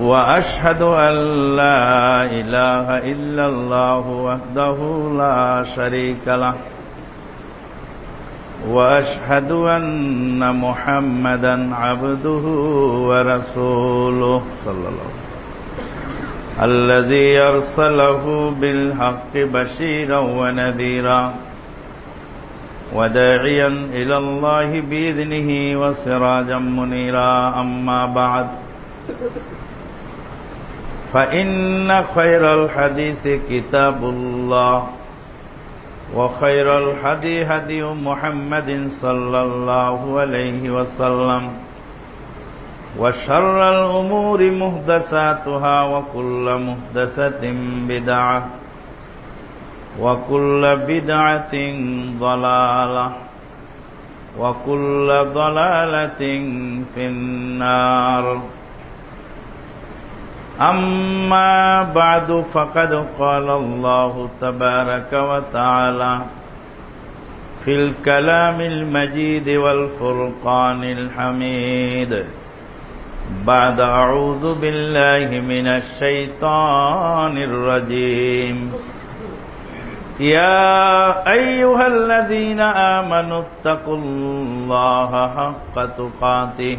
وأشهد أن لا إله إلا الله وحده لا شريك له. وأشهد أن محمدا عبده ورسوله. صلى الله عليه وسلم الذي أرسله بالحق بشيرا ونذيرا. وداعيا إلى الله بإذنه وسراجا منيرا. أما بعد. فإن خير الحديث كتاب الله وخير الحدي هدي محمد صلى الله عليه وسلم وشر الأمور مهدساتها وكل مهدسة بدعة وكل بدعة ضلالة وكل ضلالة في النار أما بعد فقد قال الله تبارك وتعالى في الكلام المجيد والفرقان الحميد. بعد أعوذ بالله من الشيطان الرجيم. يا أيها الذين آمنوا اتقوا الله حق تقاته.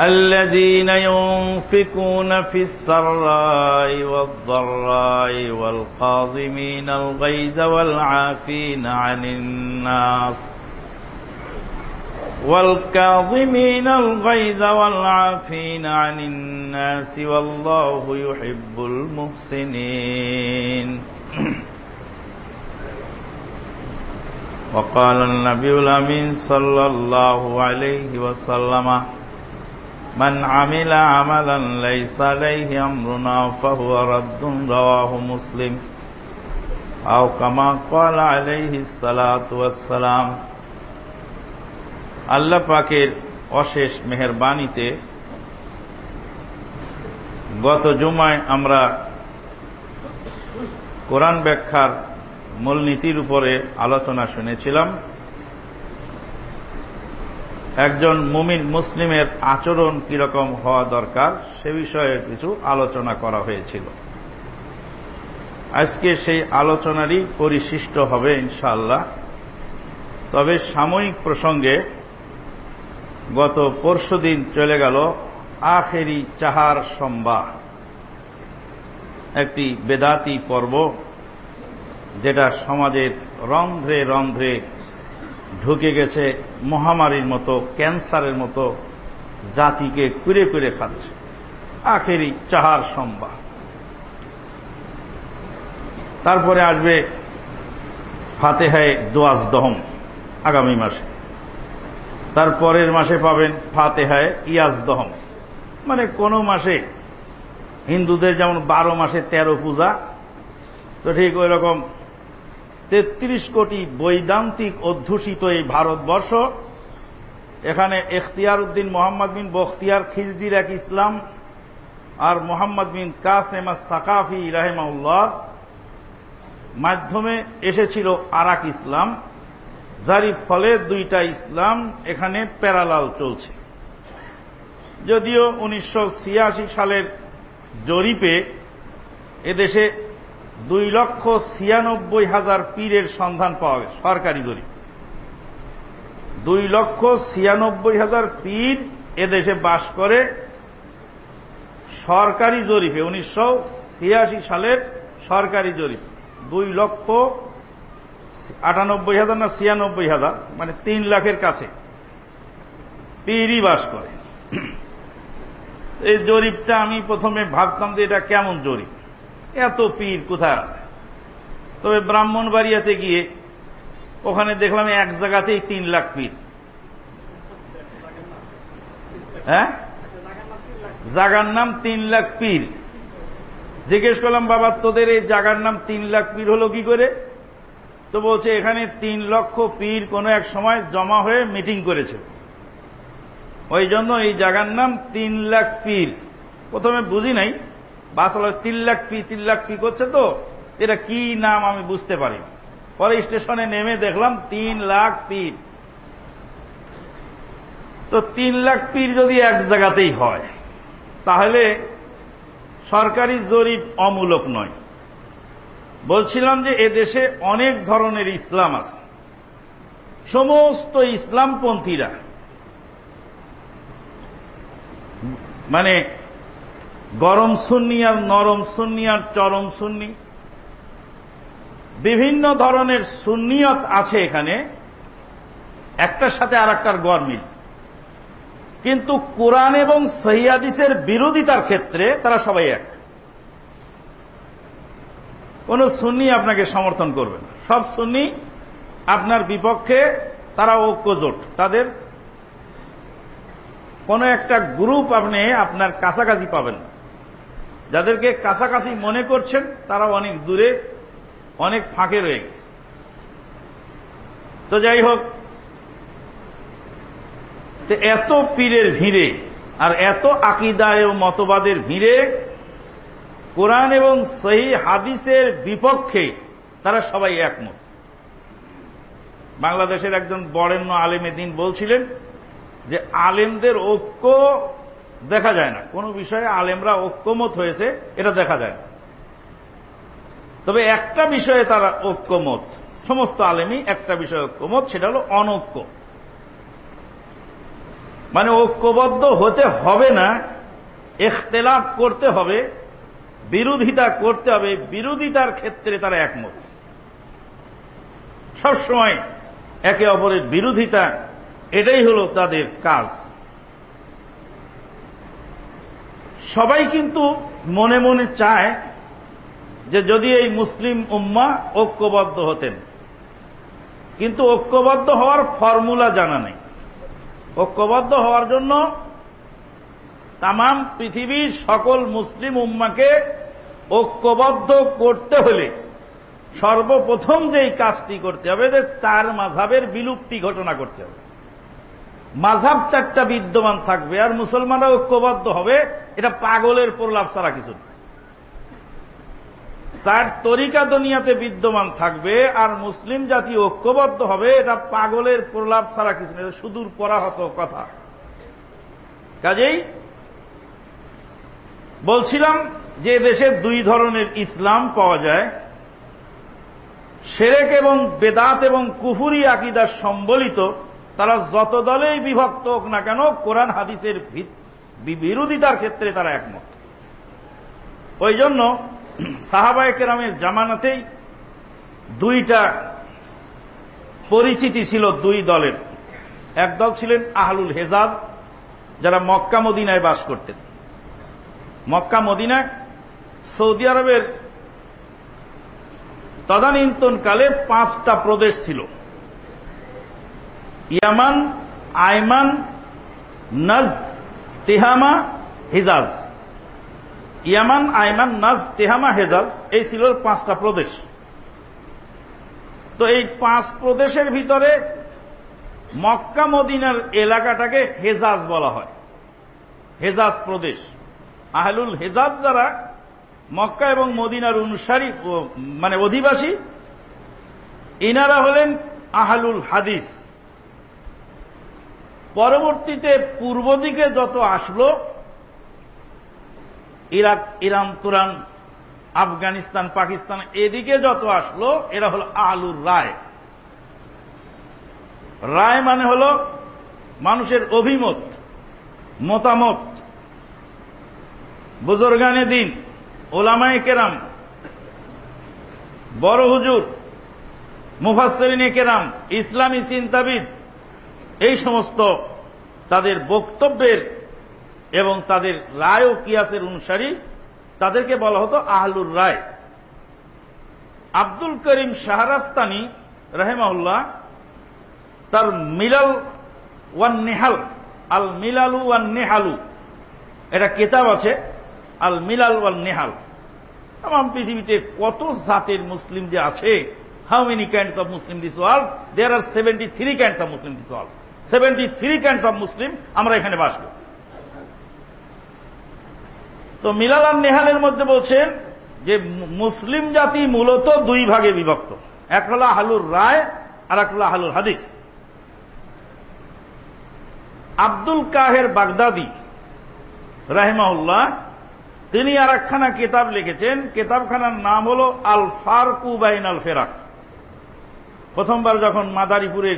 الذين ينفقون في السراء والضراء والقاظمين الغيظ والعافين عن الناس والكاظمين الغيظ والعافين عن الناس والله يحب المحسنين. وقال النبي الأمين صلى الله عليه وسلم من عمل عملا ليس عليه أمرنا فهو رد رواه مسلم أو كما قال عليه الصلاة والسلام আল্লাহ পাকের অশেষ মেহরবানিতে গত জুমায় আমরা কোরআন ব্যাখ্যার মূলনীতির উপরে আলোচনা শুনেছিলাম একজন মুমিন মুসলিমের আচরণ কীরকম হওয়া দরকার সে বিষয়ে কিছু আলোচনা করা হয়েছিল। আজকে সেই আলোচনারই পরিশিষ্ট হবে ইনশাল্লাহ তবে সাময়িক প্রসঙ্গে গত পরশুদিন চলে গেল আখেরি চাহার সম্বা একটি বেদাতি পর্ব যেটা সমাজের রন্ধ্রে রন্ধ্রে ঢুকে গেছে মহামারীর মতো, ক্যান্সারের মতো জাতিকে কুড়ে কুড়ে খাচ্ছে। আখেরি চাহার সম্বা তারপরে আসবে ফাতেহায় দোয়াজ দহম আগামী মাসে। তার পরের মাসে পাবেন ফাতেহায় ইয়াজ দহম মানে কোন মাসে, হিন্দুদের যেমন বারো মাসে তেরো পূজা, তো ঠিক ওই রকম তেত্রিশ কোটি বৈদান্তিক অধ্যুষিত এই ভারতবর্ষ। এখানে এখতিয়ার উদ্দিন মোহাম্মদ বিন বখতিয়ার খিলজির এক ইসলাম আর মোহাম্মদ বিন কাসেমা সাকাফি রাহেমাউল্লাহ মাধ্যমে এসেছিল আরাক ইসলাম যারই ফলে দুইটা ইসলাম এখানে প্যারালাল চলছে। যদিও উনিশশো ছিয়াশি সালের জরিপে এদেশে দুই লক্ষ ছিয়ানব্বই হাজার পীরের সন্ধান পাওয়া গেছে, সরকারি জরিপ। দুই লক্ষ ছিয়ানব্বই হাজার পীর এদেশে বাস করে সরকারি জরিপে, উনিশশো ছিয়াশি সালের সরকারি জরিপ। দুই লক্ষ আটানব্বই হাজার না ছিয়ানব্বই হাজার মানে তিন লাখের কাছে পীরই বাস করে। এই জরিপটা আমি প্রথমে ভাবতাম যে এটা কেমন জরিপ। এত পীর কোথায় আছে? তবে ব্রাহ্মণবাড়িয়াতে গিয়ে ওখানে দেখলাম এক জায়গাতেই তিন লাখ পীর। হ্যাঁ? জাগার নাম তিন লাখ পীর। জিজ্ঞেস করলাম, বাবা, তোদের এই জাগার নাম তিন লাখ পীর হলো কি করে? তো বলছে, এখানে তিন লক্ষ পীর কোন এক সময় জমা হয়ে মিটিং করেছে। ওই জন্য এই জাগার নাম তিন লাখ পীর। প্রথমে বুঝি নাই বাস তিন লাখ ফি তিন লাখ ফি করছে তো? এটা কি নাম আমি বুঝতে পারি পরে স্টেশনে নেমে দেখলাম তিন লাখ পীর। তো তিন লাখ পীর যদি এক জায়গাতেই হয়, তাহলে সরকারি জরিপ অমূলক নয়। বলছিলাম যে এদেশে অনেক ধরনের ইসলাম আছে। সমস্ত ইসলামপন্থীরা মানে গরম সুন্নি আর নরম সুন্নি আর চরম সুন্নি। বিভিন্ন ধরনের সুন্নিয়ত আছে এখানে। একটার সাথে আর একটার গরমিল কিন্তু কোরআন এবং সহিয়াদিসের বিরোধিতার ক্ষেত্রে তারা সবাই এক। কোন সুন্নি আপনাকে সমর্থন করবে না। সব সুন্নি আপনার বিপক্ষে, তারা ঐক্যজোট। তাদের কোন একটা গ্রুপ আপনি আপনার কাছাকাছি পাবেন না। যাদেরকে কাছাকাছি মনে করছেন তারা অনেক দূরে, অনেক ফাঁকে রয়ে গেছে। তো যাই হোক এত পীরের ভিড়ে আর এত আকিদায় ও মতবাদের ভিড়ে কোরআন এবং সহি হাদিসের বিপক্ষে তারা সবাই একমত। বাংলাদেশের একজন বরেণ্য আলেমে দিন বলছিলেন যে, আলেমদের ঐক্য দেখা যায় না। কোন বিষয়ে আলেমরা ঐক্যমত হয়েছে, এটা দেখা যায় না। তবে একটা বিষয়ে তারা ঐক্যমত, সমস্ত আলেমই একটা বিষয়ে ঐক্যমত, সেটা হল অনৈক্য। মানে ঐক্যবদ্ধ হতে হবে না এখতেলাফ করতে হবে, বিরোধিতা করতে হবে, বিরোধিতার ক্ষেত্রে তারা একমত। সবসময় একে অপরের বিরোধিতা, এটাই হল তাদের কাজ। সবাই কিন্তু মনে মনে চায় যে যদি এই মুসলিম উম্মা ঐক্যবদ্ধ হতেন। কিন্তু ঐক্যবদ্ধ হওয়ার ফর্মুলা জানা নেই। ঐক্যবদ্ধ হওয়ার জন্য তাম পৃথিবীর সকল মুসলিম উম্মাকে ঐক্যবদ্ধ করতে হলে সর্বপ্রথম যেই কাজটি করতে হবে, যে চার মাঝাবের বিলুপ্তি ঘোষণা করতে হবে। মাঝাব চারটা বিদ্যমান থাকবে, আর মুসলমানরা ঐক্যবদ্ধ হবে, এটা পাগলের প্রলাপ ছাড়া কিছু চার, তরিকা দুনিয়াতে বিদ্যমান থাকবে, আর মুসলিম জাতি ঐক্যবদ্ধ হবে, এটা পাগলের প্রলাপ ছাড়া কিছু না সুদূর পরাহত কথা। কাজেই বলছিলাম যে দেশে দুই ধরনের ইসলাম পাওয়া যায়, সেরেক এবং বেদাত এবং কুফুরি আকিদার সম্বলিত তারা যত দলেই বিভক্ত হোক না কেন, কোরআন হাদিসের বিরোধিতার ক্ষেত্রে তারা একমত। ওই জন্য সাহাবায় কেরামের জামানাতেই দুইটা পরিচিতি ছিল দুই দলের। এক দল ছিলেন আহলুল হেজাজ, যারা মক্কা মদিনায় বাস করতেন। মক্কা মদিনায় সৌদি আরবের তদানীন্তনকালে পাঁচটা প্রদেশ ছিল। ইয়ামান, আইমান, নজদ, তেহামা, হেজাজ। ইয়ামান, আইমান নাজ তেহামা, হেজাজ, এই ছিল পাঁচটা প্রদেশ। তো এই পাঁচ প্রদেশের ভিতরে মক্কা, মদিনার এলাকাটাকে হেজাজ বলা হয়। হেজাজ প্রদেশ। আহলুল হেজাজ যারা মক্কা এবং মদিনার অনুসারী মানে অধিবাসী, ইনারা হলেন আহলুল হাদিস। পরবর্তীতে পূর্ব দিকে যত আসলো, Iraq, Iran, Turan, Afghanistan, Pakistan, এদিকে যত আসলো, এরা হল আলুর রায়। রায় মানে হল মানুষের অভিমত, মতামত, বুজুর্গানে দিন, ওলামায় কেরাম, বড় হুজুর মুফাসরিনে কেরাম, ইসলামী চিন্তাবিদ এই সমস্ত তাদের বক্তব্যের এবং তাদের রায় ও কিয়াসের অনুসারী তাদেরকে বলা হতো আহলুর রায়। আব্দুল করিম শাহরাস্তানি রাহেমাউল্লাহ তার মিলাল ওয়ান নেহাল, আল মিলালু ওয়ান নেহালু এটা কেতাব আছে, আল মিলাল ওয়ান নেহাল। তাম পৃথিবীতে কত জাতের মুসলিম যে আছে? How many kinds of Muslim this world there are seventy three kinds of Muslim this world seventy three kinds of Muslim আমরা এখানে বাস করি তো মিলাল নেহালের মধ্যে বলছেন যে মুসলিম জাতি মূলত দুই ভাগে বিভক্ত। এক হল আহলুর রায়, আর এক হল আহলুর হাদিস। আব্দুল কাহের বাগদাদি রাহেমাউল্লাহ তিনি আর একখানা কেতাব লিখেছেন। কেতাবখানার নাম হল আল ফারকু বাইন আল ফেরাক। প্রথমবার যখন মাদারীপুরে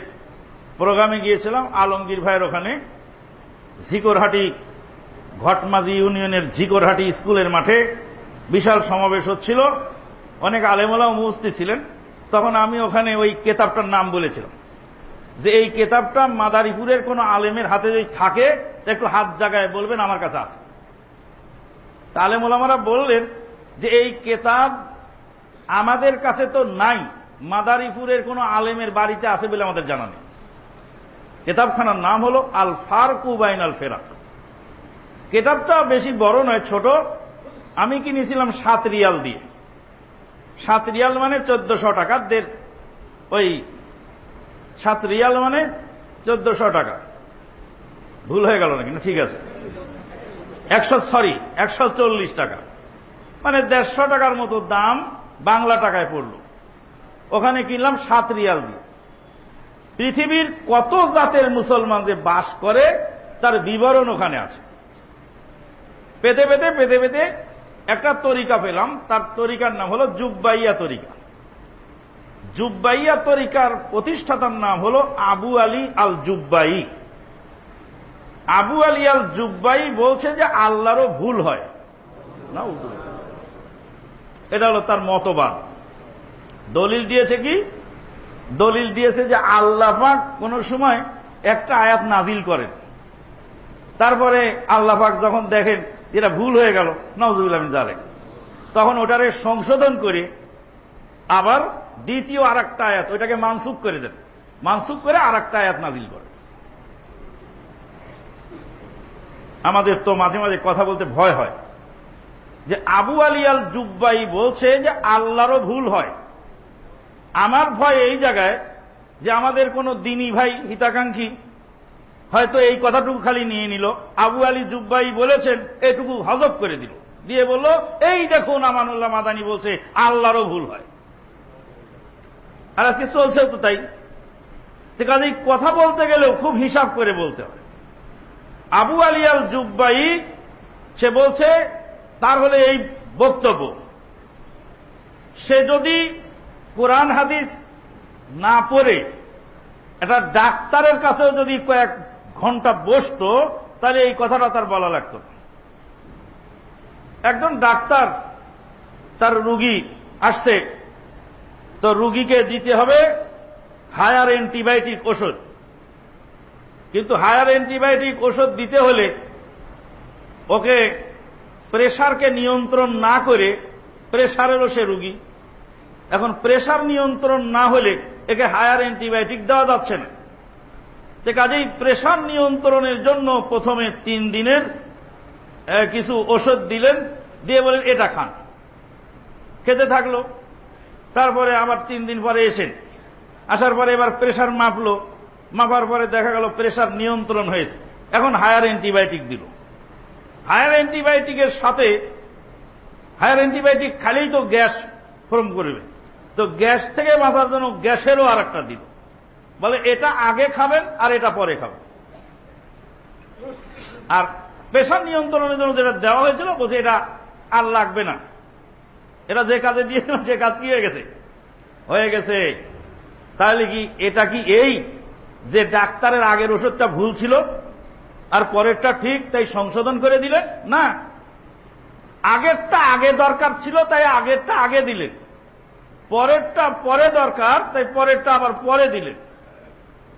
প্রোগ্রামে গিয়েছিলাম, আলমগীর ভাইয়ের ওখানে। ঝিকরহাটি ঘটমাজি ইউনিয়নের ঝিকরহাটি স্কুলের মাঠে বিশাল সমাবেশ হচ্ছিল। অনেক আলেমলাও মুস্তি ছিলেন। তখন আমি ওখানে ওই কেতাবটার নাম বলেছিলাম। যে এই কেতাবটা মাদারীপুরের কোন আলেমের হাতে যদি থাকে একটু হাত জাগায় বলবেন, আমার কাছে আছে। আলেমুলামারা বললেন যে এই কেতাব আমাদের কাছে তো নাই, মাদারীপুরের কোন আলেমের বাড়িতে আছে বলে আমাদের জানা নেই। কেতাবখানার নাম হল আল ফারকুবাইন আল ফেরাক। কেতাবটা বেশি বড় নয়, ছোট। আমি কিনেছিলাম সাত রিয়াল দিয়ে। সাত রিয়াল মানে চোদ্দশো টাকা। দের ওই সাত রিয়াল মানে চোদ্দশো টাকা। ভুল হয়ে গেল নাকি? না, ঠিক আছে। একশো, সরি, একশো চল্লিশ টাকা। মানে দেড়শো টাকার মতো দাম বাংলা টাকায় পড়ল। ওখানে কিনলাম সাত রিয়াল দিয়ে। পৃথিবীর কত জাতের মুসলমানদের বাস করে, তার বিবরণ ওখানে আছে। পেতে পেতে পেতে পেতে একটা তরিকা পেলাম, তার তরিকার নাম হলো জুব্বাইয়া তরিকা। জুব্বাইয়া তরিকার প্রতিষ্ঠাতার নাম হলো আবু আলী আল জুব্বাই আবু আলী আল জুব্বাই বলছে যে আল্লাহরও ভুল হয়। না এটা হলো তার মতবাদ। দলিল দিয়েছে কি? দলিল দিয়েছে যে আল্লাহ পাক কোন সময় একটা আয়াত নাজিল করেন। তারপরে আল্লাহ পাক যখন দেখেন যেটা ভুল হয়ে গেল নজরুল জালেন তখন ওটারে সংশোধন করে আবার দ্বিতীয় আর একটা আয়াত, ওইটাকে মানসুক করে দেন। মানসুক করে আর একটা আয়াত নাজিল করে আমাদের তো মাঝে মাঝে কথা বলতে ভয় হয় যে আবু আলী আল জুব্বাই বলছে যে আল্লাহরও ভুল হয়। আমার ভয় এই জায়গায় যে আমাদের কোন দিনী ভাই হিতাকাঙ্ক্ষী হয়তো এই কথাটুকু খালি নিয়ে নিল। আবু আলী জুব্বাই বলেছেন, এটুকু হজব করে দিল। দিয়ে বলল, এই দেখুন আমানুল্লাহ মাদানি বলছে, আল্লাহরও ভুল হয়। আর আজকে চলছেও তো তাই। কাজে কথা বলতে গেলেও খুব হিসাব করে বলতে হবে আবু আলী আল জুব্বাই, সে বলছে, তার হলে এই বক্তব্য, সে যদি কোরআন হাদিস না পড়ে একটা ডাক্তারের কাছেও যদি কয়েক ঘণ্টা বসতো, তাহলে এই কথাটা তার বলা লাগত একজন ডাক্তার, তার রুগী আসছে, তো রুগীকে দিতে হবে হায়ার অ্যান্টিবায়োটিক ওষুধ। কিন্তু হায়ার অ্যান্টিবায়োটিক ওষুধ দিতে হলে ওকে প্রেশারকে নিয়ন্ত্রণ না করে প্রেশারেরও সে রুগী এখন প্রেশার নিয়ন্ত্রণ না হলে একে হায়ার অ্যান্টিবায়োটিক দেওয়া যাচ্ছে না। যে কাজেই প্রেশার নিয়ন্ত্রণের জন্য প্রথমে তিন দিনের কিছু ওষুধ দিলেন, দিয়ে বলেন এটা খান। খেতে থাকল। তারপরে আবার তিন দিন পরে এসেন। আসার পরে এবার প্রেশার মাপলো। মাপার পরে দেখা গেল প্রেশার নিয়ন্ত্রণ হয়েছে। এখন হায়ার অ্যান্টিবায়োটিক দিল। হায়ার অ্যান্টিবায়োটিকের সাথে হায়ার অ্যান্টিবায়োটিক খালেই তো গ্যাস ফর্ম করবে। তো গ্যাস থেকে বাঁচার জন্য গ্যাসেরও আর একটা দিল বলে, এটা আগে খাবেন আর এটা পরে খাবেন। আর প্রেশার নিয়ন্ত্রণের জন্য যেটা দেওয়া হয়েছিল, বলছে, এটা আর লাগবে না। এটা যে কাজে দিয়ে, যে কাজ কি হয়ে গেছে? হয়ে গেছে। তাহলে কি এটা কি এই যে ডাক্তারের আগের ওষুধটা ভুল ছিল আর পরেরটা ঠিক, তাই সংশোধন করে দিলেন? না। আগেরটা আগে দরকার ছিল, তাই আগেরটা আগে দিলেন। পরেরটা পরে দরকার, তাই পরেরটা আবার পরে দিলেন।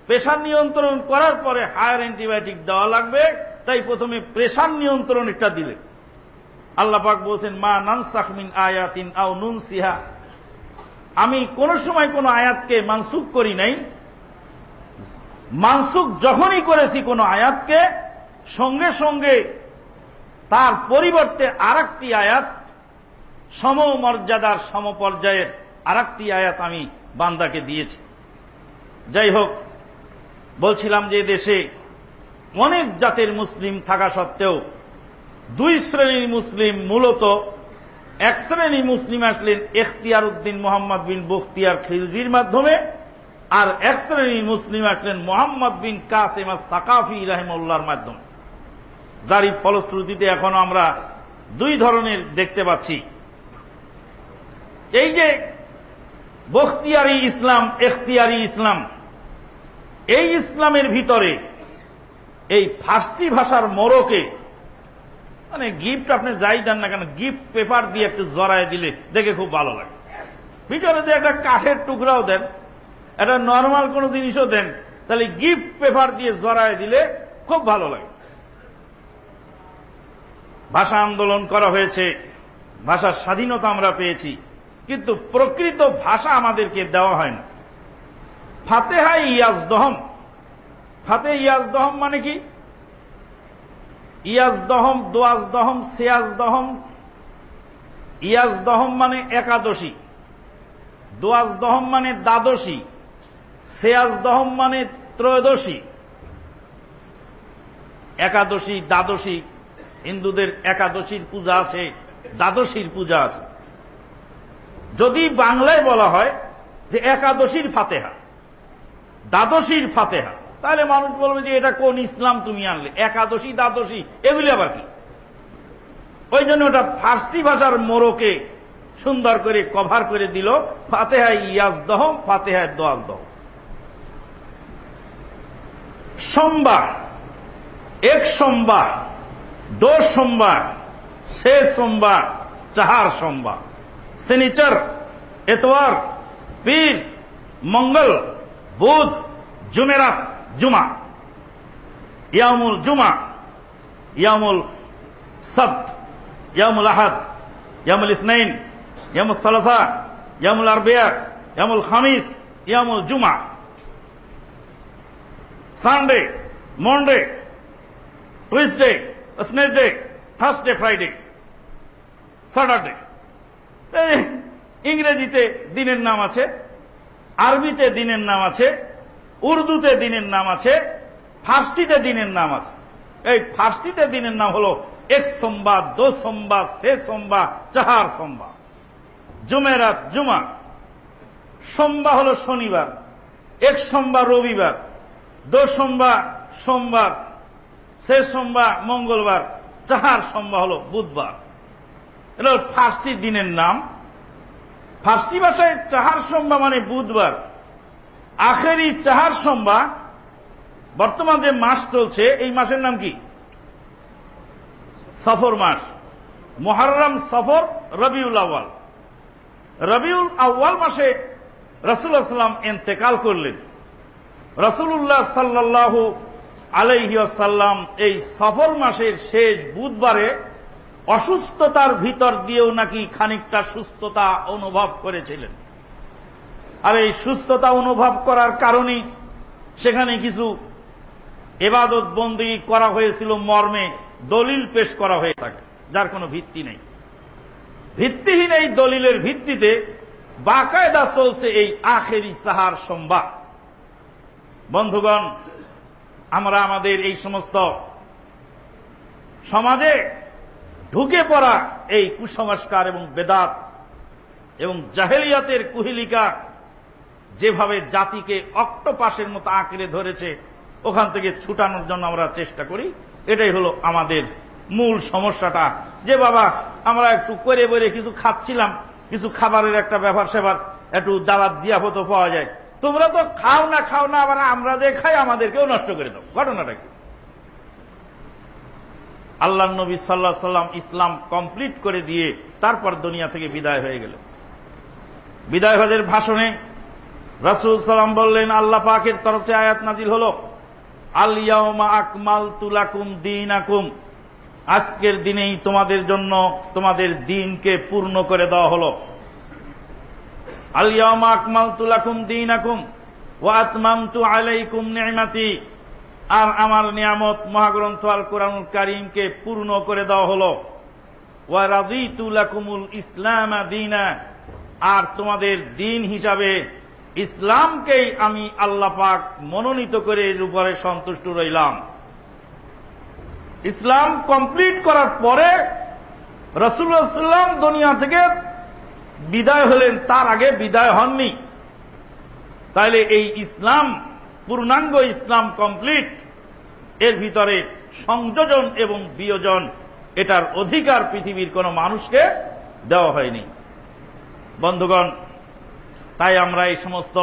প্রেশার নিয়ন্ত্রণ করার পরে হায়ার অ্যান্টিবায়োটিক দেওয়া লাগবে, তাই প্রথমে প্রেশার নিয়ন্ত্রণটা দিলেন। আল্লাপাক বলছেন, মা নানসাহমিন আয়াতিন আও নুন সিহা আমি কোন সময় কোন আয়াতকে মানসুক করি নাই। মানসুক যখনই করেছি কোন আয়াতকে, সঙ্গে সঙ্গে তার পরিবর্তে আর আয়াত সমমর্যাদার সমপর্যায়ের আর আয়াত আমি বান্দাকে দিয়েছি। যাই হোক বলছিলাম যে দেশে অনেক জাতের মুসলিম থাকা সত্ত্বেও দুই শ্রেণির মুসলিম মূলত এক শ্রেণি মুসলিম আসলেন এখতিয়ার উদ্দিন মোহাম্মদ বিন বখতিয়ার খিলজির মাধ্যমে, আর এক শ্রেণির মুসলিম আসলেন মোহাম্মদ বিন কাসেমা সাকাফি রাহিমুল্লাহর মাধ্যমে। যারই ফলশ্রুতিতে এখন আমরা দুই ধরনের দেখতে পাচ্ছি। এই যে বখতিয়ারি ইসলাম, এখতিয়ারি ইসলাম। এই ইসলামের ভিতরে এই ফার্সি ভাষার মোড়কে মানে গিফট আপনি যাই যান না কেন, গিফট পেপার দিয়ে একটু জড়ায় দিলে দেখে খুব ভালো লাগে। ভিতরে যে একটা কাঠের টুকরাও দেন, একটা নর্মাল কোন জিনিসও দেন, তাহলে গিফট পেপার দিয়ে জড়ায় দিলে খুব ভালো লাগে। ভাষা আন্দোলন করা হয়েছে, ভাষার স্বাধীনতা আমরা পেয়েছি। কিন্তু প্রকৃত ভাষা আমাদেরকে দেওয়া হয় না। ফাতেহা ইয়াজ দহম ফাতে ইয়াজ দহম মানে কি? ইয়াজ দহম দোয়াজ দহম সেয়াজ দহম ইয়াজ দহম মানে একাদশী। দোয়াজ দহম মানে দ্বাদশী। সেয়াজ দহম মানে ত্রয়োদশী। একাদশী, দ্বাদশী। হিন্দুদের একাদশীর পূজা আছে, দ্বাদশীর পূজা আছে। যদি বাংলায় বলা হয় যে একাদশীর ফাতেহা, দ্বাদশীর ফাতেহা, তাহলে মানুষ বলবে যে এটা কোন ইসলাম তুমি আনলে? একাদশী, দ্বাদশী, এগুলি আবার কি? ওই জন্য ওটা ফার্সি ভাষার মোড়কে সুন্দর করে কভার করে দিল, ফাতেহায় ইয়াজ দহম ফাতেহায় দোয়াল দহম সোমবার, এক সোমবার দো সোমবার সে সোমবার, চাহার সোমবার। শনিচর এতওয়ার পীর মঙ্গল বুধ জুমেরাত জুমা ইয়ামুল জুমা ইয়ামুল সব্ত ইয়ামুল আহাদ ইয়ামুল ইসনাইন ইয়ামুল সালাসা ইয়ামুল আরবিয়া ইয়ামুল খামিস ইয়ামুল জুমা Sunday Monday Tuesday Wednesday Thursday Friday Saturday ইংরেজিতে দিনের নাম আছে, আরবিতে দিনের নাম আছে, উর্দুতে দিনের নাম আছে, ফার্সিতে দিনের নাম আছে। এই ফার্সিতে দিনের নাম হলো এক সোমবার, দো সোমবার, সে সোমবার, চাহার সোমবার। জুমেরাত জুমা। সোমবার হলো শনিবার, এক সোমবার রবিবার, দো সোমবার সোমবার, সে সোমবার, মঙ্গলবার, চাহার সোমবার হলো বুধবার। এটা ফার্সি দিনের নাম। ফার্সি ভাষায় চাহার সোমবার মানে বুধবার। আখেরি চাহার সোমবার বর্তমান যে মাস চলছে, এই মাসের নাম কি? সফর মাস। মহারাম সফর রবিউল আওয়াল রবিউল আউ্য়াল মাসে রসুল্লাহাম এতেকাল করলেন। রসুল্লাহ সাল্লাহ আলাইসাল্লাম এই সফর মাসের শেষ বুধবারে অসুস্থতার ভিতর দিয়েও নাকি খানিকটা সুস্থতা অনুভব করেছিলেন। আর এই সুস্থতা অনুভব করার কারণে সেখানে কিছু এবাদত বন্দী করা হয়েছিল মর্মে, দলিল পেশ করা হয়ে থাকে, যার কোনো ভিত্তি নেই। ভিত্তিহীন এই দলিলের ভিত্তিতে বাকায়দা চলছে এই আখেরি সাহার সম্বাদ বন্ধুগণ, আমরা আমাদের এই সমস্ত সমাজে ঢুকে পড়া এই কুসংস্কার এবং বেদাত এবং জাহেলিয়াতের কুহিলিকা যেভাবে জাতিকে অক্টোপাসের মতো আঁকড়ে ধরেছে, ওখান থেকে ছুটানোর জন্য আমরা চেষ্টা করি। এটাই হলো আমাদের মূল সমস্যাটা। যে বাবা, আমরা একটু করে বলে কিছু খাচ্ছিলাম, কিছু খাবারের একটা ব্যাপার সেবার একটু দাওয়াত জিয়াফত পাওয়া যায়। তোমরা তো খাও না খাও না, আবার আমরা যে খাই, আমাদেরকেও নষ্ট করে দাও। ঘটনাটা কি? আল্লাহ নবী সাল্লাহ সাল্লাম ইসলাম কমপ্লিট করে দিয়ে তারপর দুনিয়া থেকে বিদায় হয়ে গেল। বিদায় হজের ভাষণে রাসুল সাল্লাম বললেন, আল্লাহ পাকের তরফে আয়াত নাজিল হল আলিয়াউমা আকমাল তুলাকুম দিন আকুম আজকের দিনেই তোমাদের জন্য তোমাদের দিনকে পূর্ণ করে দেওয়া হল। আলিয়াউমা আকমাল তুলাকুম দিন আকুম ও আতমামতু আলাইকুম নেমাতি আর আমার নিয়ামত মহাগ্রন্থ আল কোরআনুল কারিমকে পূর্ণ করে দেওয়া হল। ওয়া রাজিতু লাকুমুল ইসলাম দিনা। আর তোমাদের দিন হিসাবে ইসলামকেই আমি আল্লাহ পাক মনোনীত করে এর উপরে সন্তুষ্ট রইলাম। ইসলাম কমপ্লিট করার পরে রসুল্লাহাম দুনিয়া থেকে বিদায় হলেন, তার আগে বিদায় হননি। তাইলে এই ইসলাম, পূর্ণাঙ্গ ইসলাম কমপ্লিট এর ভিতরে সংযোজন এবং বিয়োজন, এটার অধিকার পৃথিবীর কোন মানুষকে দেওয়া হয়নি। বন্ধুগণ, তাই আমরা এই সমস্ত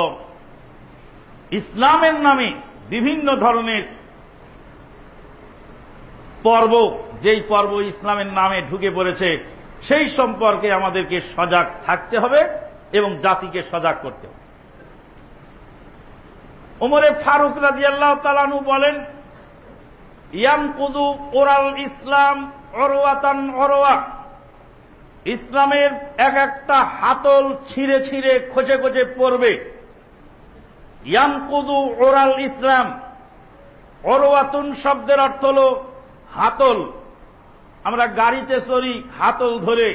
ইসলামের নামে বিভিন্ন ধরনের পর্ব, যেই পর্ব ইসলামের নামে ঢুকে পড়েছে, সেই সম্পর্কে আমাদেরকে সজাগ থাকতে হবে এবং জাতিকে সজাগ করতে হবে। উমরে ফারুক রাজি আল্লাহ তালানু বলেন ইয়ামকুদু ওরাল ইসলাম অরোয়াতান অরোয়া ইসলামের এক একটা হাতল ছিঁড়ে ছিঁড়ে খোঁজে খোঁজে পড়বে। ইয়ামকুদু ওরাল ইসলাম। অরোয়াতুন শব্দের অর্থ হল হাতল। আমরা গাড়িতে চড়ি হাতল ধরে,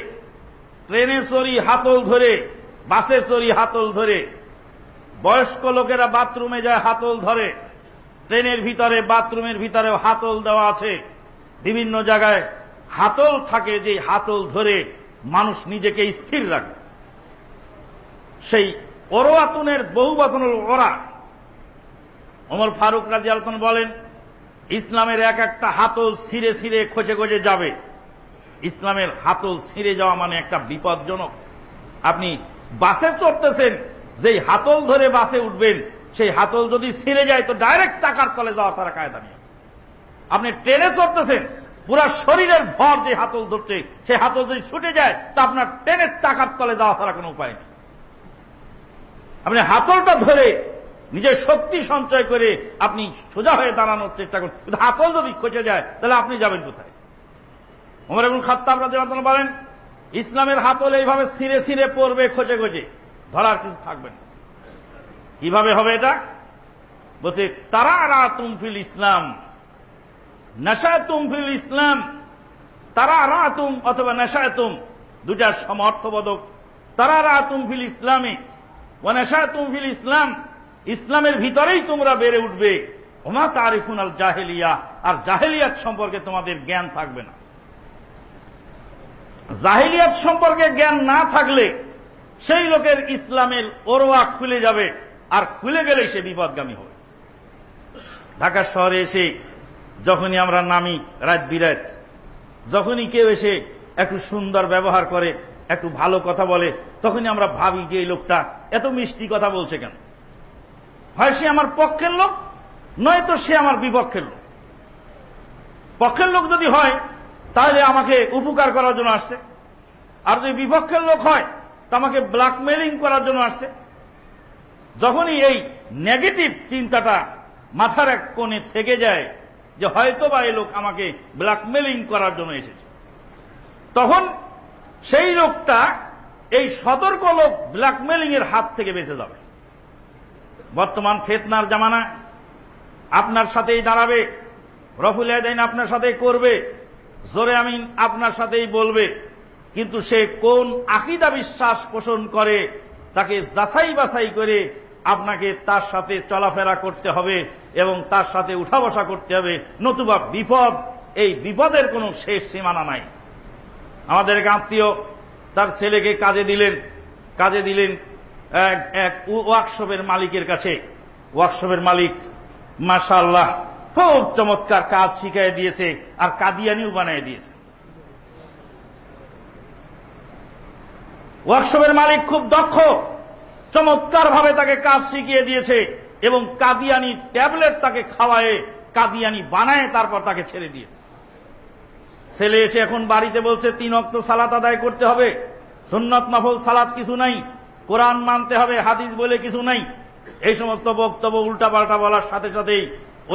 ট্রেনে চড়ি হাতল ধরে, বাসে চড়ি হাতল ধরে। বয়স্ক লোকেরা বাথরুমে যায় হাতল ধরে। ট্রেনের ভিতরে, বাথরুমের ভিতরে হাতল দেওয়া আছে। বিভিন্ন জায়গায় হাতল থাকে যে হাতল ধরে মানুষ নিজেকে স্থির রাখে। সেই ওরোয়াতুনের বহু বাতন ওরা। ওমর ফারুক রাজি আলতন বলেন, ইসলামের এক একটা হাতল ছিঁড়ে ছিঁড়ে খোঁজে খোঁজে যাবে। ইসলামের হাতল ছিঁড়ে যাওয়া মানে একটা বিপজ্জনক। আপনি বাসে চড়তেছেন, যেই হাতল ধরে বাসে উঠবেন সেই হাতল যদি ছিঁড়ে যায়, তো ডাইরেক্ট চাকার তলে যাওয়া সারা কায়দা নিয়ে আপনি ট্রেনে চড়তেছেন, পুরা শরীরের ভর যে হাতল ধরছে, সেই হাতল যদি ছুটে যায়, তা আপনার ট্রেনের চাকার তলে যাওয়া ছাড়া কোনো উপায় নেই। আপনি হাতলটা ধরে নিজের শক্তি সঞ্চয় করে আপনি সোজা হয়ে দাঁড়ানোর চেষ্টা করুন। কিন্তু হাতল যদি খোঁজে যায়, তাহলে আপনি যাবেন কোথায়? ওমর এবং খাত্তাব রাজি বলেন, ইসলামের হাতল এইভাবে ছিঁড়ে ছিঁড়ে পড়বে খোঁজে খোঁজে ধরার কিছু থাকবে না। কীভাবে হবে এটা? বলছে তারা রা তুমফিল ইসলাম নেশা তুমফিল ইসলাম তারা রা তুম অথবা নেশা তুম দুটার সমর্থবোধক। তারা রা তুমফিল ইসলামে ও নেশা তুমফিল ইসলাম, ইসলামের ভিতরেই তোমরা বেড়ে উঠবে। ওমা তারিফুন আল জাহেলিয়া, আর জাহেলিয়াত সম্পর্কে তোমাদের জ্ঞান থাকবে না। জাহেলিয়াত সম্পর্কে জ্ঞান না থাকলে সেই লোকের ইসলামের ওরোয়া খুলে যাবে। আর খুলে গেলে সে বিপদগামী হবে। ঢাকা শহরে এসে যখনই আমরা নামি রাত বিরাত, যখনই কেউ এসে একটু সুন্দর ব্যবহার করে, একটু ভালো কথা বলে, তখনই আমরা ভাবি যে এই লোকটা এত মিষ্টি কথা বলছে কেন? হয় সে আমার পক্ষের লোক নয়তো সে আমার বিপক্ষের লোক। পক্ষের লোক যদি হয়, তাহলে আমাকে উপকার করার জন্য আসছে। আর যদি বিপক্ষের লোক হয়, তা আমাকে ব্ল্যাকমেলিং করার জন্য আসছে। যখনই এই নেগেটিভ চিন্তাটা মাথার এক কোণে থেকে যায় যে হয়তো বা এই লোক আমাকে ব্ল্যাকমেলিং করার জন্য এসেছে, তখন সেই লোকটা এই সতর্ক লোক ব্ল্যাকমেলিং এর হাত থেকে বেঁচে যাবে। বর্তমান ফেতনার জামানা, আপনার সাথেই দাঁড়াবে, রফুল আদাইন আপনার সাথে করবে, জোরে আমিন আপনার সাথেই বলবে, কিন্তু সে কোন আকিদা বিশ্বাস পোষণ করে, তাকে যাচাই বাছাই করে আপনাকে তার সাথে চলাফেরা করতে হবে এবং তার সাথে উঠা বসা করতে হবে। নতুবা বিপদ, এই বিপদের কোনো শেষ সীমানা নাই। আমাদের এক আত্মীয় তার ছেলেকে কাজে দিলেন কাজে দিলেন এক ওয়ার্কশপের মালিকের কাছে। ওয়ার্কশপের মালিক মাসা আল্লাহ খুব চমৎকার কাজ শিখাই দিয়েছে আর কাদিয়ানিও বানিয়ে দিয়েছে। ওয়ার্কশপের মালিক খুব দক্ষ। চমৎকার ভাবে তাকে কাজ শিখিয়ে দিয়েছে এবং কাদিয়ানি ট্যাবলেট তাকে খাওয়ায়, কাদিয়ানি বানায় তারপর তাকে ছেড়ে দিয়েছে। ছেলে এসে এখন বাড়িতে বলছে, তিন অক্ত সালাত আদায় করতে হবে, সুন্নত নফল সালাত কিছু নাই, কোরআন মানতে হবে, হাদিস বলে কিছু নাই। এই সমস্ত বক্তব্য উল্টাপাল্টা বলার সাথে সাথেই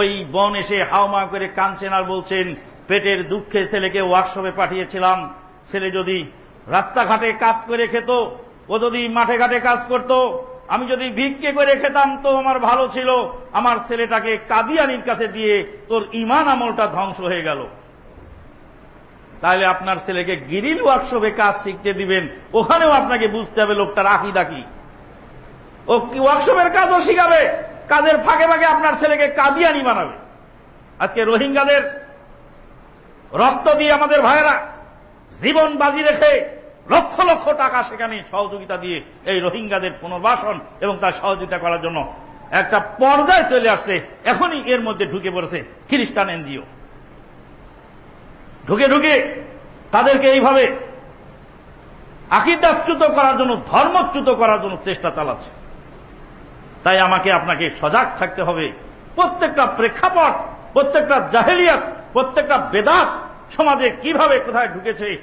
ওই বন এসে হাওমা করে কাঁদছেন আর বলছেন, পেটের দুঃখে ছেলেকে ওয়ার্কশপে পাঠিয়েছিলাম, ছেলে যদি রাস্তাঘাটে কাজ করে খেত ও যদি মাঠে ঘাটে কাজ করত, আমি যদি ভিক্ষে করে খেতাম, তো আমার ভালো ছিল। আমার ছেলেটাকে কাদিয়ানির কাছে দিয়ে তোর ইমান আমলটা ধ্বংস হয়ে গেল। তাহলে আপনার ছেলেকে গিরিল ওয়ার্কশপে কাজ শিখতে দিবেন। ওখানেও আপনাকে বুঝতে হবে লোকটা রাখি দাকি ও ওয়ার্কশপের কাজও শিখাবে, কাজের ফাঁকে ফাঁকে আপনার ছেলেকে কাদিয়ানি বানাবে। আজকে রোহিঙ্গাদের রক্ত দিয়ে আমাদের ভাইয়েরা জীবন বাজি রেখে লক্ষ লক্ষ টাকা সেখানে সহযোগিতা দিয়ে এই রোহিঙ্গাদের পুনর্বাসন এবং তার সহযোগিতা করার জন্য একটা পর্যায়ে চলে আসছে। এখনই এর মধ্যে ঢুকে পড়েছে খ্রিস্টান এনজিও। ঢুকে ঢুকে তাদেরকে এইভাবে আকিদাচ্যুত করার জন্য, ধর্মচ্যুত করার জন্য চেষ্টা চালাচ্ছে। তাই আমাকে আপনাকে সজাগ থাকতে হবে। প্রত্যেকটা প্রেক্ষাপট, প্রত্যেকটা জাহেলিয়াত, প্রত্যেকটা বেদাত সমাজে কীভাবে কোথায় ঢুকেছে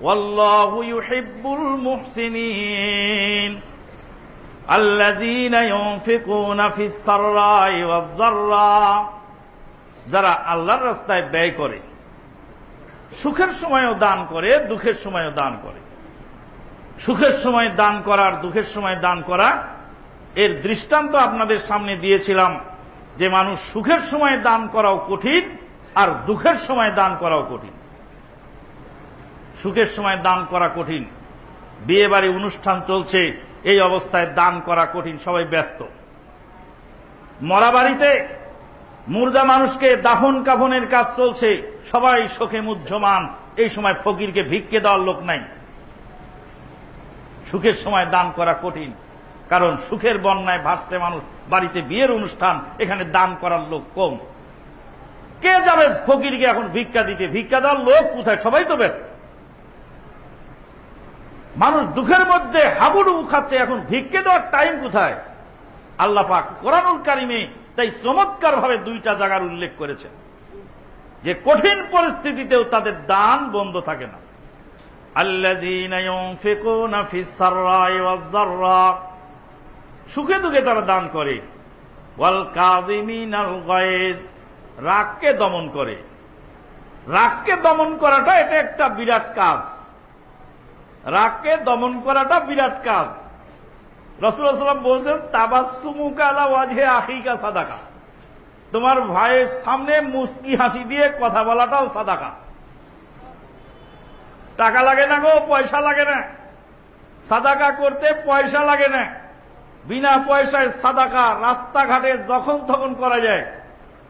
والله يحب المحسنين الذين ينفقون في السراء والضراء যারা আল্লাহর রাস্তায় ব্যয় করে সুখের সময়ও দান করে দুঃখের সময়ও দান করে সুখের সময় দান করার দুঃখের সময় দান করা এর দৃষ্টান্ত আপনাদের সামনে দিয়েছিলাম যে মানুষ সুখের সময় দান করাও কঠিন আর দুঃখের সময় দান করাও কঠিন সুখের সময় দান করা কঠিন। বিয়ে বাড়ি অনুষ্ঠান চলছে, এই অবস্থায় দান করা কঠিন, সবাই ব্যস্ত। মরা বাড়িতে মুর্দা মানুষকে দাফন কাফনের কাজ চলছে, সবাই শোকে মুহ্যমান, এই সময় ফকিরকে ভিক্ষে দেওয়ার লোক নাই। সুখের সময় দান করা কঠিন, কারণ সুখের বন্যায় ভাসছে মানুষ, বাড়িতে বিয়ের অনুষ্ঠান, এখানে দান করার লোক কম। কে যাবে ফকিরকে এখন ভিক্ষা দিতে? ভিক্ষা দেওয়ার লোক কোথায়? সবাই তো ব্যস্ত। মানুষ দুঃখের মধ্যে হাবুডুবু খাচ্ছে, এখন ভিক্ষে দেওয়ার টাইম কোথায়? আল্লাহ পাক কোরআনুল কারিমে তাই চমৎকার ভাবে দুইটা জায়গার উল্লেখ করেছেন। যে কঠিন পরিস্থিতিতেও তাদের দান বন্ধ থাকে না। সুখে দুঃখে তারা দান করে। রাগকে দমন করে। রাগকে দমন করাটা এটা একটা বিরাট কাজ। রাগকে দমন করাটা বিরাট কাজ। রসুলাম বলছেন তাবাসুমুকালা ওয়াজহে আহিকা সাদাকা। তোমার ভাইয়ের সামনে মুস্কি হাসি দিয়ে কথা বলাটাও সাদাকা। টাকা লাগে না গো, পয়সা লাগে না। সাদাকা করতে পয়সা লাগে না। বিনা পয়সায় সাদাকা রাস্তাঘাটে যখন তখন করা যায়।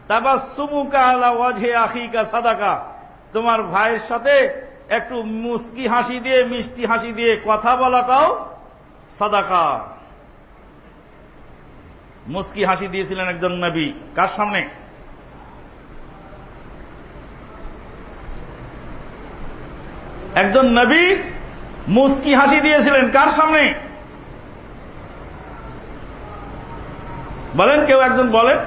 তারপর সুমুকা আলা ওয়াজে আখিকা সাদাকা। তোমার ভাইয়ের সাথে একটু মুস্কি হাসি দিয়ে, মিষ্টি হাসি দিয়ে কথা বলাটাও সাদাকা। মুস্কি হাসি দিয়েছিলেন একজন নবী। কার সামনে? একজন নবী মুস্কি হাসি দিয়েছিলেন। কার সামনে? বলেন, কেউ একজন বলেন।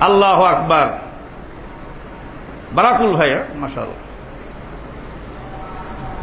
আল্লাহ আকবার। বারাকুল ভাইয়া মাসাল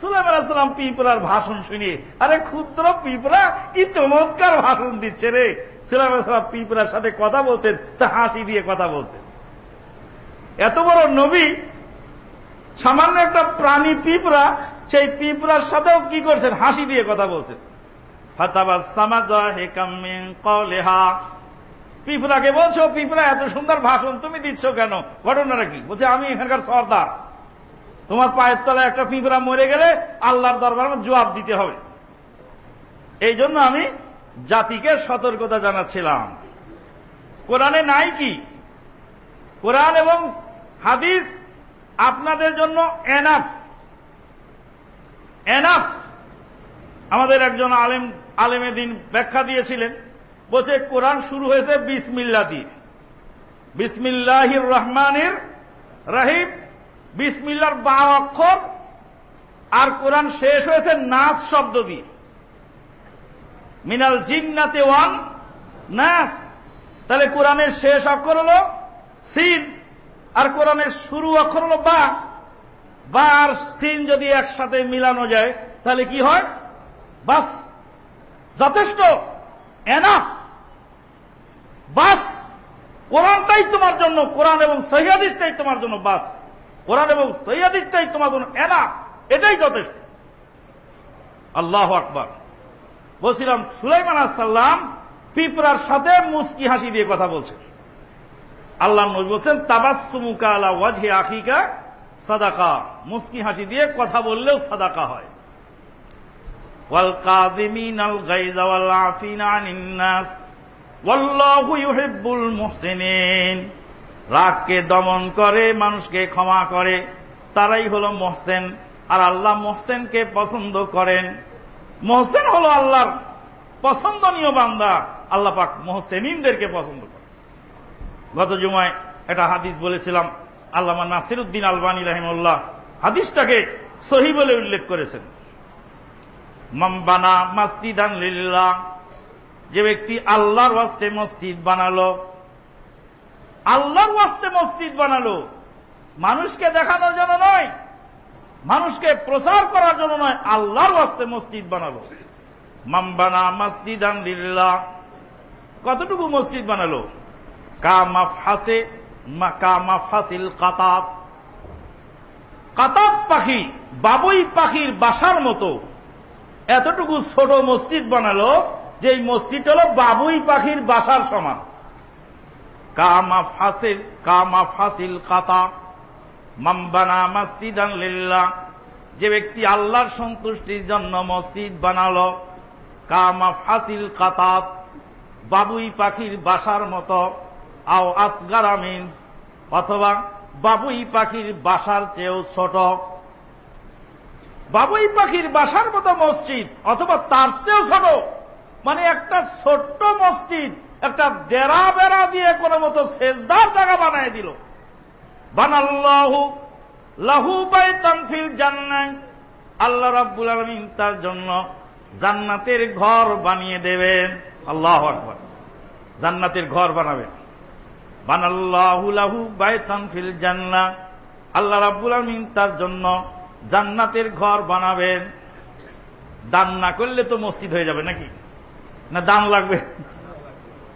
সুলাইম পিঁপড়ার ভাষণ শুনিয়ে, আরে ক্ষুদ্র পিঁপড়া, কি চমৎকার ভাষণ দিচ্ছে রে। সুলাইম পিঁপড়ার সাথে কথা বলছেন, তা হাসি দিয়ে কথা বলছেন। এত বড় নবী, সামান্য একটা প্রাণী পিঁপড়া, সেই পিঁপড়ার সাথেও কি করছেন? হাসি দিয়ে কথা বলছেন। পিঁপড়াকে বলছো, পিঁপড়া, এত সুন্দর ভাষণ তুমি দিচ্ছ কেন? ঘটনাটা কি? বলছে, আমি এখানকার সর্দার। তোমার পায়ের তলায় একটা পিঁপড়া মরে গেলে আল্লাহর দরবার আমার জবাব দিতে হবে। এই জন্য আমি জাতিকে সতর্কতা জানাচ্ছিলাম। কোরআনে নাই কি? কোরআন এবং হাদিস আপনাদের জন্য এনাফ এনাফ আমাদের একজন আলেম, আলেমে দিন ব্যাখ্যা দিয়েছিলেন। বলছে, কোরআন শুরু হয়েছে বিসমিল্লা দিয়ে। বিসমিল্লাহির রহমানের রাহিম। বিসমিল্লার বা অক্ষর, আর কোরআন শেষ হয়েছে নাস শব্দ দিয়ে। মিনাল জিন্নাতে ওয়ান, নাস। তাহলে কোরআনের শেষ অক্ষর হল সিন, আর কোরআনের শুরু অক্ষর হল বা। বা আর সিন যদি একসাথে মিলানো যায়, তাহলে কি হয়? বাস। যথেষ্ট। এনা বাস। কোরআনটাই তোমার জন্য, কোরআন এবং সহিদিসটাই তোমার জন্য বাস। কোরআন এবং সৈয়াদিসটাই তোমার জন্য এনা। এটাই যথেষ্ট। আল্লাহ আকবর। বলছিলাম, সুলাইমান সাল্লাম পিঁপড়ার সাথে মুস্কি হাসি দিয়ে কথা বলছেন আল্লাহ নবী বলছেন তাবাসমুকা আলা ওয়াজহে আখিকা সাদাকা। মুস্কি হাসি দিয়ে কথা বললেও সাদাকা হয়। ওয়াল কাযিমিন আল গায়যা ওয়াল আফিনা আনিন ওয়াল্লাহু ইউহিব্বুল মুহসিনিন। রাগকে দমন করে, মানুষকে ক্ষমা করে। তারাই হলো মোহসেন। আর আল্লাহ মোহসেনকে পছন্দ করেন। মোহসেন হলো আল্লাহর পছন্দনীয় বান্দা। আল্লাহ পাক মোহসেনিনদেরকে পছন্দ করে গত জুমায় একটা হাদিস বলেছিলাম আল্লাহ নাসিরুদ্দিন আলবানী রাহিমুল্লাহ হাদিসটাকে সহি বলে উল্লেখ করেছেন। মাম্বানা মাসজিদান লিল্লাহ যে ব্যক্তি আল্লাহর ওয়াস্তে মসজিদ বানালো আল্লাহর ওয়াস্তে মসজিদ বানালো। মানুষকে দেখানোর জন্য নয়, মানুষকে প্রচার করার জন্য নয়, আল্লাহর ওয়াস্তে মসজিদ বানালো। মাম্বানা মসজিদ কতটুকু মসজিদ বানালো? কামাফ হাসে কামাফ হাসিল কাতাব। কাতাত পাখি, বাবুই পাখির বাসার মতো। এতটুকু ছোট মসজিদ বানালো যে মসজিদ হল বাবুই পাখির বাসার সমান। কামা ফাসিল কামা ফাসিল কাতা। মাম্বানা মাসজিদান লিল্লাহ। যে ব্যক্তি আল্লাহর সন্তুষ্টির জন্য মসজিদ বানালো, কামা ফাসিল কাতাত বাবুই পাখির বাসার মতো। আও আসগার আমিন, অথবা বাবুই পাখির বাসার চেয়েও ছোট। বাবুই পাখির বাসার মতো মসজিদ, অথবা তার চেয়েও ছোট। মানে একটা ছোট্ট মসজিদ একটা ডেরা বেড়া দিয়ে কোন মতো শেষদার জায়গা বানায় দিল। বানাল্লাহু লাহু বাই তানফিল জান্নাই। আল্লাহ রাব্বুল আলমিন তার জন্য জান্নাতের ঘর বানিয়ে দেবেন। আল্লাহ আকবর। জান্নাতের ঘর বানাবেন। বানাল্লাহু লাহু বাই তানফিল জান্না আল্লাহ রাব্বুল আলমিন তার জন্য জান্নাতের ঘর বানাবেন। দান না করলে তো মসজিদ হয়ে যাবে নাকি? না দান লাগবে?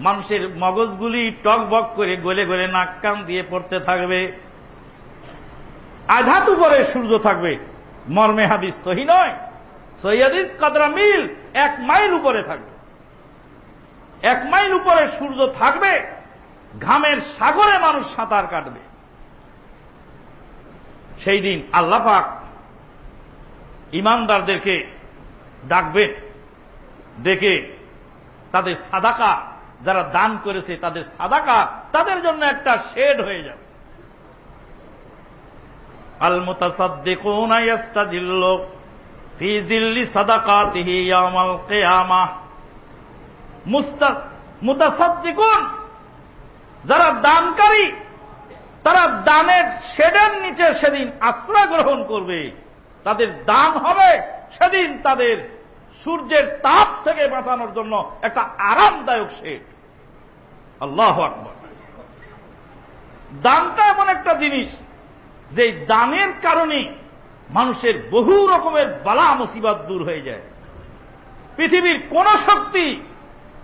মানুষের মগজগুলি টকবক করে গলে গলে নাক কান দিয়ে পড়তে থাকবে। আধাত উপরে সূর্য থাকবে। মর্মে হাদিস সহি নয়। সহি হাদিস কতরা মিল? এক মাইল উপরে থাকবে। এক মাইল উপরে সূর্য থাকবে, ঘামের সাগরে মানুষ সাঁতার কাটবে। সেই দিন আল্লাহ পাক ইমানদারদেরকে ডাকবেন, ডেকে তাদের সাদাকা যারা দান করেছে, তাদের সাদাকা, তাদের জন্য একটা শেড হয়ে যাবে। আল ফি দিল্লি মুস্তাক যারা দানকারী, তারা দানের শেডের নিচে সেদিন আশ্রয় গ্রহণ করবে। তাদের দান হবে, সেদিন তাদের সূর্যের তাপ থেকে বাঁচানোর জন্য একটা আরামদায়ক শেড। আল্লাহ আকবর। দানটা এমন একটা জিনিস, যে দানের কারণে মানুষের বহু রকমের বালা মুসিবত দূর হয়ে যায়। পৃথিবীর কোন শক্তি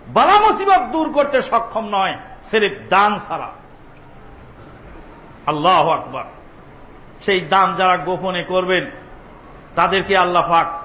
বালা মুসিবত দূর করতে সক্ষম নয় সেরে দান ছাড়া। আল্লাহ আকবর। সেই দান যারা গোপনে করবেন, তাদেরকে আল্লাহ পাক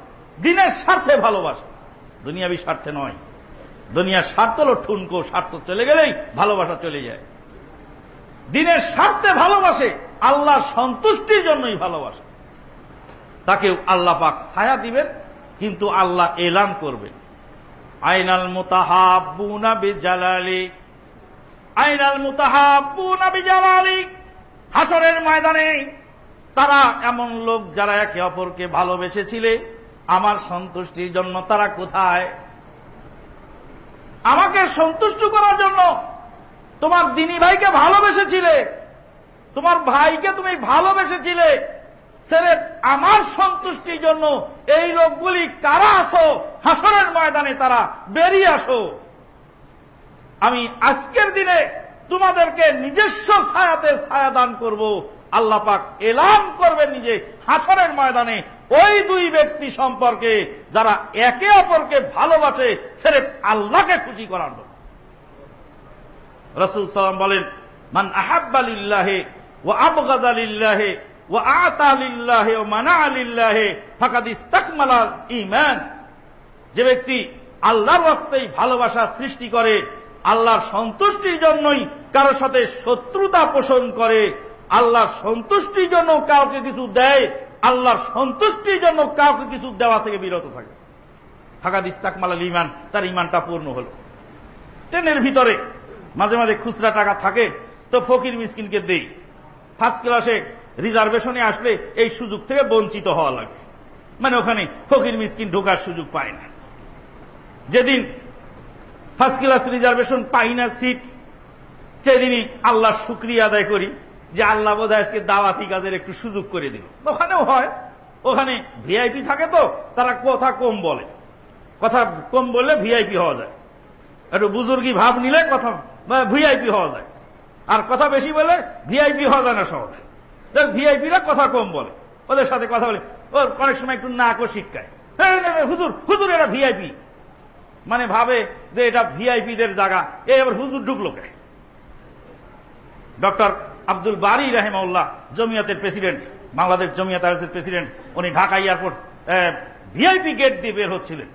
দিনের স্বার্থে ভালোবাসে। দুনিয়াবি স্বার্থে নয়। দুনিয়ার স্বার্থ হলো ঠুনকো, স্বার্থ চলে গেলেই ভালোবাসা চলে যায়। দিনের স্বার্থে ভালোবাসে আল্লাহ সন্তুষ্টির জন্যই ভালোবাসে। তাকে আল্লাহ পাক ছায়া দিবেন, কিন্তু আল্লাহ এলান করবেন। আইনাল মুতাহাবুনা বিজালালি। আইনাল মুতাহাবুনা বিজালালি। হাসরের ময়দানে তারা এমন লোক যারা একে অপরকে ভালোবেসেছিলে আমার সন্তুষ্টির জন্য তারা কোথায়? আমাকে সন্তুষ্ট করার জন্য তোমার দিনী ভাইকে ভালোবেসেছিলে। তোমার ভাইকে তুমি ভালোবেসেছিলে। ছেলে, আমার সন্তুষ্টির জন্য এই লোকগুলি কারা আসো হাসরের ময়দানে তারা বেরিয়ে আসো। আমি আজকের দিনে তোমাদেরকে নিজস্ব ছায়াতে ছায়া দান করব। আল্লাহ পাক এলান করবেন নিজে হাসরের ময়দানে ওই দুই ব্যক্তি সম্পর্কে যারা একে অপরকে ভালোবাসে ছেড়ে আল্লাহকে খুশি করার জন্য। রসুল সালাম বলেন, মান আহাব্বালিল্লাহে ও আবগাদালিল্লাহে ও আতালিল্লাহে ও মানা আলিল্লাহে ফাকাদ ইস্তাকমালাল ইমান যে ব্যক্তি আল্লাহর রাস্তায় ভালোবাসা সৃষ্টি করে, আল্লাহর সন্তুষ্টির জন্যই কারোর সাথে শত্রুতা পোষণ করে আল্লাহ সন্তুষ্টির জন্য কাউকে কিছু দেয় আল্লাহর সন্তুষ্টির জন্য কাউকে কিছু দেওয়া থেকে বিরত থাকে। ফাঁকাদ ইস্তাকমালাল ইমান তার ইমানটা পূর্ণ হল। ট্রেনের ভিতরে মাঝে মাঝে খুচরা টাকা থাকে, তো ফকির মিসকিনকে দেই। ফার্স্ট ক্লাসে রিজার্ভেশনে আসলে এই সুযোগ থেকে বঞ্চিত হওয়া লাগে। মানে ওখানে ফকির মিসকিন ঢোকার সুযোগ পায় না। যেদিন ফার্স্ট ক্লাস রিজার্ভেশন পাই না সিট সেদিনই আল্লাহ শুক্রিয়া আদায় করি। যে আল্লাহ বোধ আজকে দাওয়াতি কাজের একটু সুযোগ করে দিল। ওখানেও হয়। ওখানে ভিআইপি থাকে তো, তারা কথা কম বলে। কথা কম বললে ভিআইপি হওয়া যায়। একটু বুজুর্গি ভাব নিলে কথা ভিআইপি হওয়া যায়। আর কথা বেশি বলে ভিআইপি হওয়া যায় না সহজ। ভিআইপিরা কথা কম বলে। ওদের সাথে কথা বলে। ওর অনেক সময় একটু নাকও শিক্ষায় হুজুর হুজুর এরা ভিআইপি মানে ভাবে যে এটা ভিআইপিদের জায়গা। এই আবার হুজুর ঢুকলো কে ডক্টর আব্দুল বারি রাহেমাউল্লাহ জমিয়াতের প্রেসিডেন্ট, বাংলাদেশ জমিয়াত আর্সের প্রেসিডেন্ট, উনি ঢাকা এয়ারপোর্ট ভিআইপি গেট দিয়ে বের হচ্ছিলেন।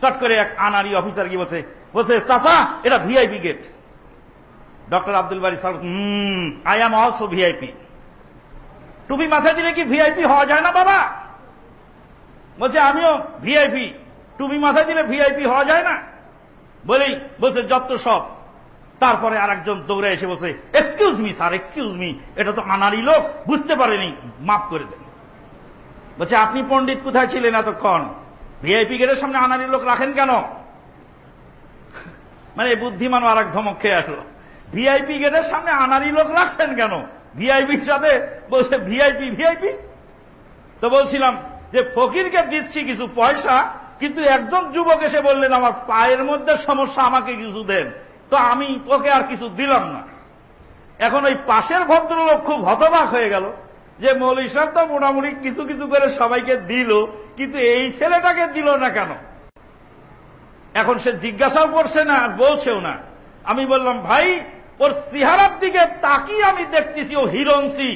চট করে এক আনারি অফিসার কি বলছে বলছে চাষা এটা VIP gate. Doctor Abdul Bari সাল হুম আই এম অলসো ভিআইপি। টুপি মাথায় দিলে কি ভিআইপি হওয়া যায় না, বাবা? বলছে, আমিও ভিআইপি। টুপি মাথায় দিলে ভিআইপি হওয়া যায় না? বলেই, বলছে যত সব তারপরে আর একজন দৌড়ে এসে বলছে excuse me sir excuse me এটা তো আনারি লোক, বুঝতে পারেনি, মাফ করে দেন। বলছে, আপনি পণ্ডিত কোথায় ছিলেন এতক্ষণ? ভিআইপি গেটের সামনে আনারি লোক রাখেন কেন? মানে বুদ্ধিমান আর এক ধমক খেয়ে আসলো। ভিআইপি গেটের সামনে আনারি লোক রাখছেন কেন? ভিআইপির সাথে বলছে ভিআইপি ভিআইপি তো বলছিলাম যে, ফকিরকে দিচ্ছি কিছু পয়সা, কিন্তু একদম যুবক এসে বললেন, আমার পায়ের মধ্যে সমস্যা, আমাকে কিছু দেন তো আমি তোকে আর কিছু দিলাম না। এখন ওই পাশের ভদ্রলোক খুব হতবাক হয়ে গেল যে, মৌলী সাহেব তো মোটামুটি কিছু কিছু করে সবাইকে দিল, কিন্তু এই ছেলেটাকে দিল না কেন? এখন সে জিজ্ঞাসাও করছে না আর বলছেও না। আমি বললাম, ভাই, ওর চেহারার দিকে তাকিয়ে আমি দেখতেছি, ও হিরোইনসি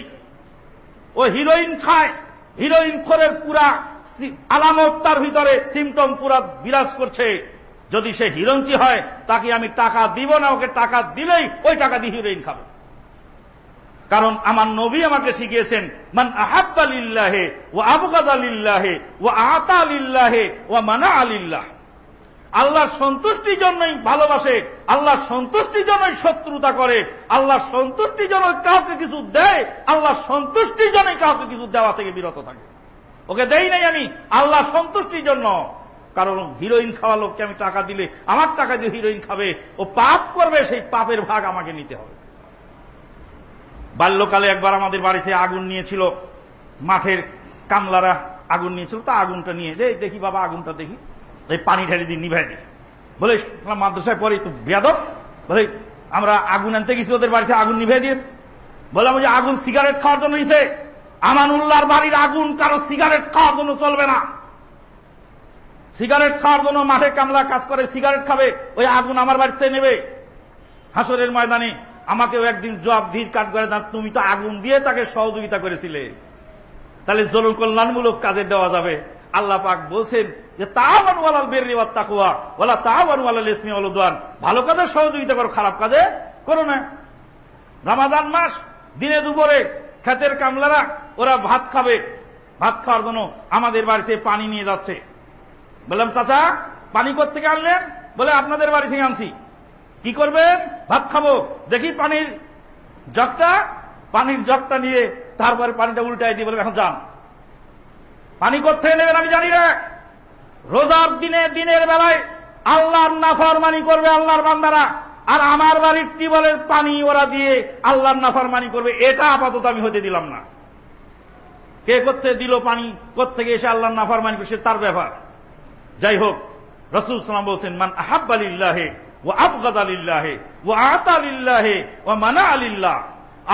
ও হিরোইন খায়, হিরোইন খোরের পুরা আলামত তার ভিতরে, সিমটম পুরা বিরাজ করছে। যদি সে হিরোইনসি হয়, তাকে আমি টাকা দিব না, ওকে টাকা দিলেই ওই টাকা দিয়ে হিরোইন খাবে। কারণ আমার নবী আমাকে শিখিয়েছেন, মান আহাব্বা লিল্লাহে ও আবগাদা লিল্লাহে ও আতা লিল্লাহে ও মানা আলিল্লাহ আল্লাহ সন্তুষ্টির জন্যই ভালোবাসে, আল্লাহ সন্তুষ্টির জন্যই শত্রুতা করে, আল্লাহ সন্তুষ্টির জন্য কাউকে কিছু দেয়, আল্লাহ সন্তুষ্টির জন্যই কাউকে কিছু দেওয়া থেকে বিরত থাকে। ওকে দেই নাই আমি, আল্লাহ সন্তুষ্টির জন্য। কারণ হিরোইন খাওয়া লোককে আমি টাকা দিলে, আমার টাকা দিয়ে হিরোইন খাবে, ও পাপ করবে, সেই পাপের ভাগ আমাকে নিতে হবে। বাল্যকালে একবার আমাদের বাড়িতে আগুন নিয়েছিল, মাঠের কামলারা আগুন নিয়েছিল, তা আগুনটা নিয়ে যে দেখি বাবা, আগুনটা দেখি। এই পানি ঢালি দিয়ে নিভাই দিই। বলে মাদ্রাসায় পরে তো বেদক বলে, আমরা আগুন আনতে গেছি ওদের বাড়িতে আগুন নিভে দিয়েছে। বললাম যে আগুন সিগারেট খাওয়ার জন্য নিছে আমানুল্লাহর বাড়ির আগুন কারও সিগারেট খাওয়ার জন্য চলবে না। সিগারেট খাওয়ার জন্য মাঠে কামলা কাজ করে, সিগারেট খাবে, ওই আগুন আমার বাড়িতে নেবে। হাসরের ময়দানে আমাকেও একদিন জবাব ধীর কাট করে দেন, তুমি তো আগুন দিয়ে তাকে সহযোগিতা করেছিলে। তাহলে জরুর কল্যাণমূলক কাজে দেওয়া যাবে। আল্লাহ পাক বলছেন যে তাওয়ান ওয়ালাল বেররি ওয়াত তাকওয়া ওয়ালা তাওয়ান ওয়ালাল ইসমি ওয়াল উদওয়ান। ভালো কাজে সহযোগিতা করো, খারাপ কাজে করো না। রমাদান মাস, দিনে দুপুরে খেতের কামলারা, ওরা ভাত খাবে। ভাত খাওয়ার জন্য আমাদের বাড়িতে পানি নিয়ে যাচ্ছে। বললাম, চাচা, পানি থেকে আনলেন? বলে, আপনাদের বাড়ি থেকে আনছি। কি করবেন? ভাত খাব। দেখি পানির জগটা। পানির জগটা নিয়ে তারপরে পানিটা উল্টাই দিয়ে বলবে এখন যান। পানি কোথেকে নেবেন আমি জানি না। রোজার দিনে, দিনের বেলায় আল্লাহর নাফরমানি করবে আল্লাহর বান্দারা। আর আমার বাড়ির টিবলের পানি ওরা দিয়ে আল্লাহর নাফরমানি করবে, এটা আপাতত আমি হতে দিলাম না। কে করতে দিল পানি? কোথেকে এসে আল্লাহর নাফরমানি করছে তার ব্যাপার। যাই হোক রসুল সালাম বলছেন, মান আহাব্বালিল্লাহে ও আবগাদালিল্লাহে ও আতালিল্লাহে ও মানা আলিল্লাহ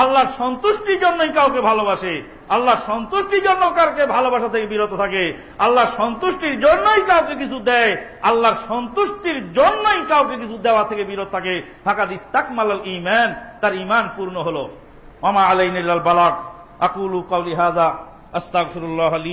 আল্লাহর সন্তুষ্টির জন্যই কাউকে ভালোবাসে আল্লাহ সন্তুষ্টির জন্য কাউকে ভালোবাসা থেকে বিরত থাকে আল্লাহ সন্তুষ্টির জন্যই কাউকে কিছু দেয়, আল্লাহর সন্তুষ্টির জন্যই কাউকে কিছু দেওয়া থেকে বিরত থাকে। ফাঁকাদ ইস্তাকমাল ইমান তার ইমান পূর্ণ হলো। ওমা আলাইনিল্লাল বালাক আকুলু কাউলি হাজা আস্তাগফিরুল্লাহ লি